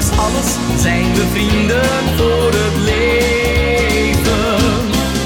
Alles zijn we vrienden voor de